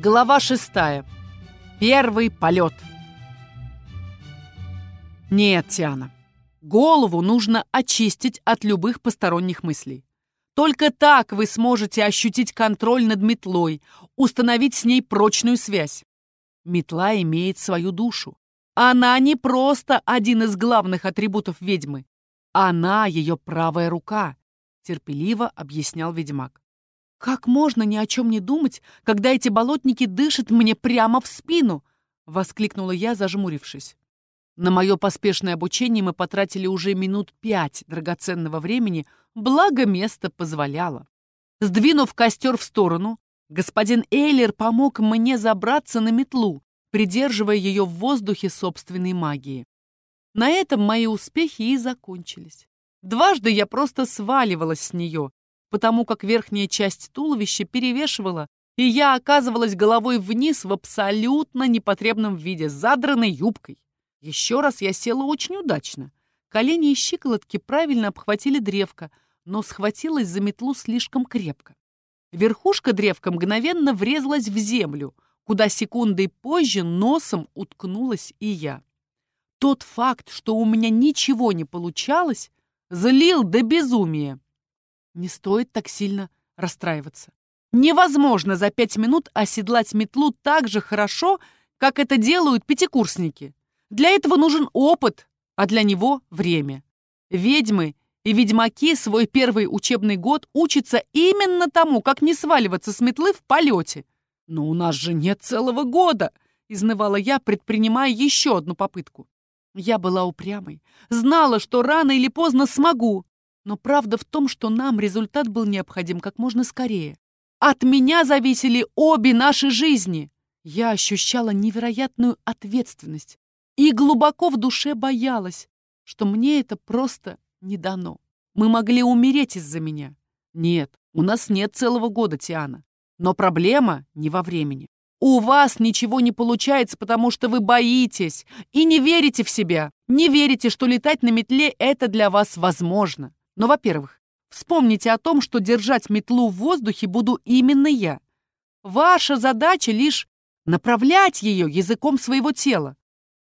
Глава шестая. Первый полет. Нет, Тиана. Голову нужно очистить от любых посторонних мыслей. Только так вы сможете ощутить контроль над метлой, установить с ней прочную связь. Метла имеет свою душу. Она не просто один из главных атрибутов ведьмы. Она ее правая рука, терпеливо объяснял ведьмак. «Как можно ни о чем не думать, когда эти болотники дышат мне прямо в спину?» — воскликнула я, зажмурившись. На мое поспешное обучение мы потратили уже минут пять драгоценного времени, благо место позволяло. Сдвинув костер в сторону, господин Эйлер помог мне забраться на метлу, придерживая ее в воздухе собственной магии. На этом мои успехи и закончились. Дважды я просто сваливалась с нее, потому как верхняя часть туловища перевешивала, и я оказывалась головой вниз в абсолютно непотребном виде, задранной юбкой. Еще раз я села очень удачно. Колени и щиколотки правильно обхватили древко, но схватилась за метлу слишком крепко. Верхушка древка мгновенно врезалась в землю, куда секундой позже носом уткнулась и я. Тот факт, что у меня ничего не получалось, злил до безумия. Не стоит так сильно расстраиваться. Невозможно за пять минут оседлать метлу так же хорошо, как это делают пятикурсники. Для этого нужен опыт, а для него время. Ведьмы и ведьмаки свой первый учебный год учатся именно тому, как не сваливаться с метлы в полете. Но у нас же нет целого года, изнывала я, предпринимая еще одну попытку. Я была упрямой, знала, что рано или поздно смогу, но правда в том, что нам результат был необходим как можно скорее. От меня зависели обе наши жизни. Я ощущала невероятную ответственность и глубоко в душе боялась, что мне это просто не дано. Мы могли умереть из-за меня. Нет, у нас нет целого года, Тиана. Но проблема не во времени. У вас ничего не получается, потому что вы боитесь и не верите в себя. Не верите, что летать на метле — это для вас возможно. Но, во-первых, вспомните о том, что держать метлу в воздухе буду именно я. Ваша задача лишь направлять ее языком своего тела.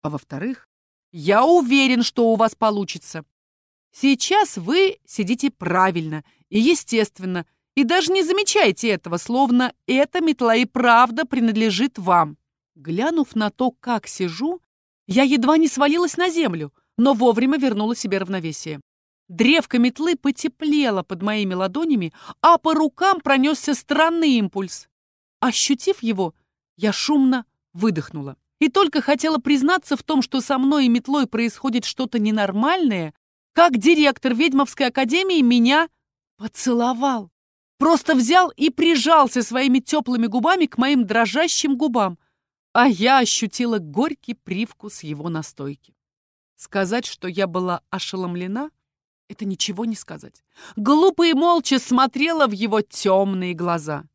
А во-вторых, я уверен, что у вас получится. Сейчас вы сидите правильно и естественно, и даже не замечаете этого, словно эта метла и правда принадлежит вам. Глянув на то, как сижу, я едва не свалилась на землю, но вовремя вернула себе равновесие. Древко метлы потеплело под моими ладонями, а по рукам пронесся странный импульс. Ощутив его, я шумно выдохнула. И только хотела признаться в том, что со мной и метлой происходит что-то ненормальное, как директор ведьмовской академии меня поцеловал. Просто взял и прижался своими теплыми губами к моим дрожащим губам, а я ощутила горький привкус его настойки. Сказать, что я была ошеломлена — это ничего не сказать. Глупо и молча смотрела в его темные глаза.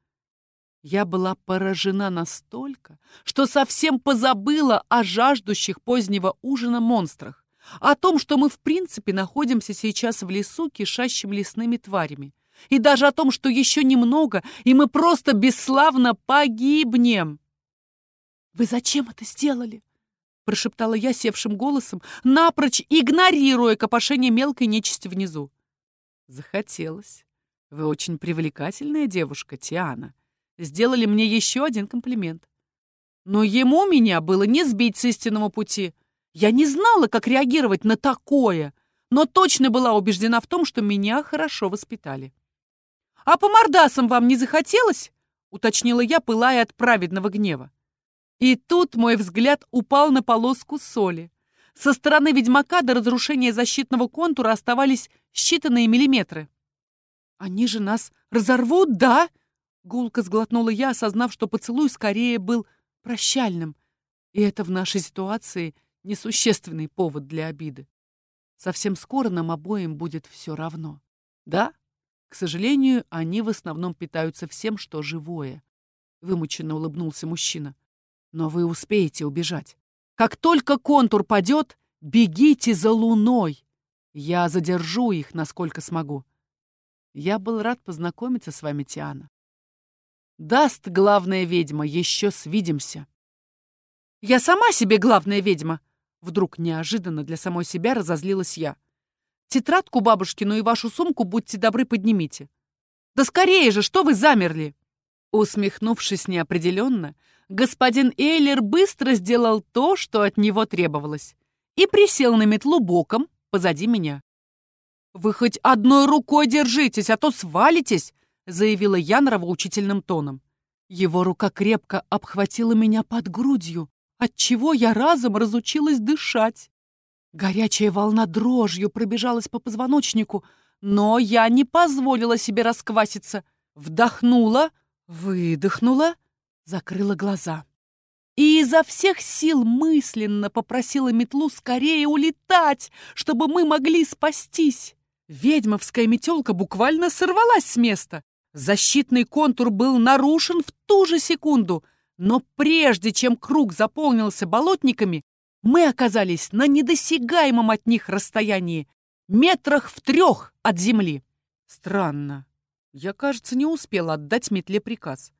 Я была поражена настолько, что совсем позабыла о жаждущих позднего ужина монстрах, о том, что мы в принципе находимся сейчас в лесу, кишащим лесными тварями, и даже о том, что еще немного, и мы просто бесславно погибнем. «Вы зачем это сделали?» Прошептала я севшим голосом, напрочь игнорируя копошение мелкой нечисти внизу. Захотелось. Вы очень привлекательная девушка, Тиана. Сделали мне еще один комплимент. Но ему меня было не сбить с истинного пути. Я не знала, как реагировать на такое, но точно была убеждена в том, что меня хорошо воспитали. «А по мордасам вам не захотелось?» — уточнила я, пылая от праведного гнева. И тут мой взгляд упал на полоску соли. Со стороны ведьмака до разрушения защитного контура оставались считанные миллиметры. «Они же нас разорвут, да?» Гулко сглотнула я, осознав, что поцелуй скорее был прощальным. И это в нашей ситуации несущественный повод для обиды. Совсем скоро нам обоим будет все равно. Да, к сожалению, они в основном питаются всем, что живое. Вымученно улыбнулся мужчина. Но вы успеете убежать. Как только контур падет, бегите за луной. Я задержу их, насколько смогу. Я был рад познакомиться с вами, Тиана. Даст главная ведьма, еще свидимся. Я сама себе главная ведьма. Вдруг неожиданно для самой себя разозлилась я. Тетрадку бабушкину и вашу сумку будьте добры поднимите. Да скорее же, что вы замерли? Усмехнувшись неопределенно, господин Эйлер быстро сделал то, что от него требовалось, и присел на метлу боком позади меня. «Вы хоть одной рукой держитесь, а то свалитесь!» заявила я нравоучительным тоном. Его рука крепко обхватила меня под грудью, отчего я разом разучилась дышать. Горячая волна дрожью пробежалась по позвоночнику, но я не позволила себе раскваситься. Вдохнула, выдохнула, закрыла глаза. И изо всех сил мысленно попросила метлу скорее улетать, чтобы мы могли спастись. Ведьмовская метелка буквально сорвалась с места. Защитный контур был нарушен в ту же секунду, но прежде чем круг заполнился болотниками, мы оказались на недосягаемом от них расстоянии, метрах в трех от земли. Странно. Я, кажется, не успела отдать метле приказ.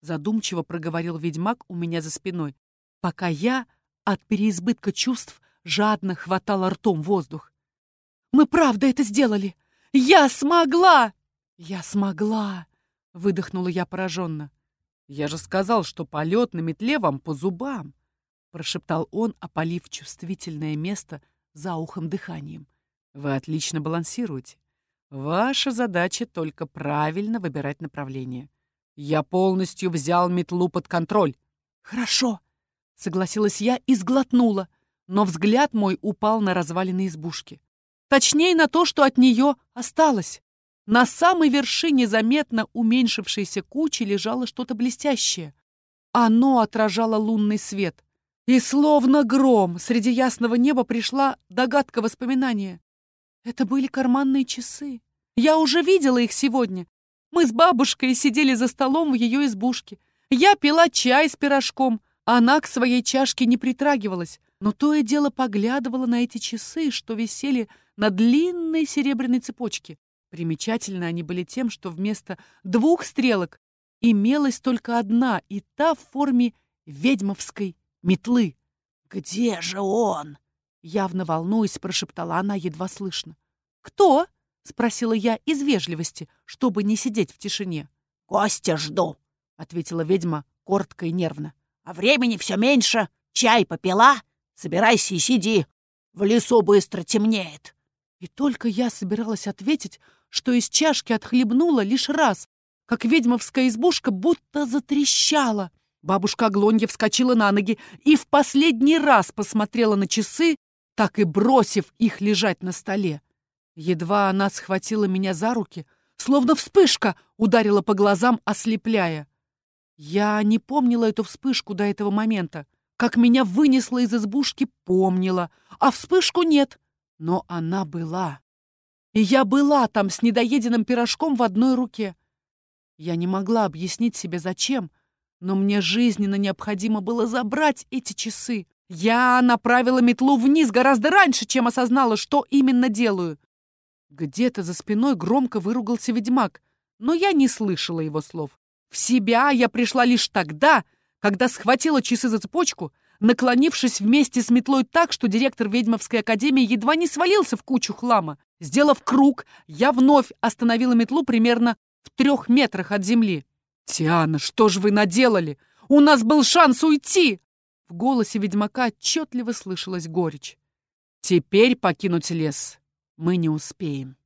Задумчиво проговорил ведьмак у меня за спиной, пока я от переизбытка чувств жадно хватала ртом воздух. Мы правда это сделали! Я смогла!» «Я смогла!» — выдохнула я пораженно. «Я же сказал, что полет на метле вам по зубам!» — прошептал он, опалив чувствительное место за ухом дыханием. «Вы отлично балансируете. Ваша задача только правильно выбирать направление. Я полностью взял метлу под контроль». «Хорошо!» — согласилась я и сглотнула, но взгляд мой упал на развалины избушки. Точнее, на то, что от нее осталось. На самой вершине заметно уменьшившейся кучи лежало что-то блестящее. Оно отражало лунный свет. И словно гром среди ясного неба пришла догадка воспоминания. Это были карманные часы. Я уже видела их сегодня. Мы с бабушкой сидели за столом в ее избушке. Я пила чай с пирожком. Она к своей чашке не притрагивалась, но то и дело поглядывала на эти часы, что висели на длинной серебряной цепочке. Примечательно они были тем, что вместо двух стрелок имелась только одна, и та в форме ведьмовской метлы. «Где же он?» Явно волнуясь, прошептала она едва слышно. «Кто?» — спросила я из вежливости, чтобы не сидеть в тишине. «Гостя жду», — ответила ведьма коротко и нервно. «А времени все меньше. Чай попила? Собирайся и сиди. В лесу быстро темнеет. И только я собиралась ответить, что из чашки отхлебнула лишь раз, как ведьмовская избушка будто затрещала. Бабушка Аглонья вскочила на ноги и в последний раз посмотрела на часы, так и бросив их лежать на столе. Едва она схватила меня за руки, словно вспышка ударила по глазам, ослепляя. Я не помнила эту вспышку до этого момента. Как меня вынесло из избушки, помнила, а вспышку нет. Но она была. И я была там с недоеденным пирожком в одной руке. Я не могла объяснить себе, зачем, но мне жизненно необходимо было забрать эти часы. Я направила метлу вниз гораздо раньше, чем осознала, что именно делаю. Где-то за спиной громко выругался ведьмак, но я не слышала его слов. В себя я пришла лишь тогда, когда схватила часы за цепочку, наклонившись вместе с метлой так, что директор ведьмовской академии едва не свалился в кучу хлама. Сделав круг, я вновь остановила метлу примерно в трех метрах от земли. «Тиана, что же вы наделали? У нас был шанс уйти!» В голосе ведьмака отчетливо слышалась горечь. «Теперь покинуть лес мы не успеем».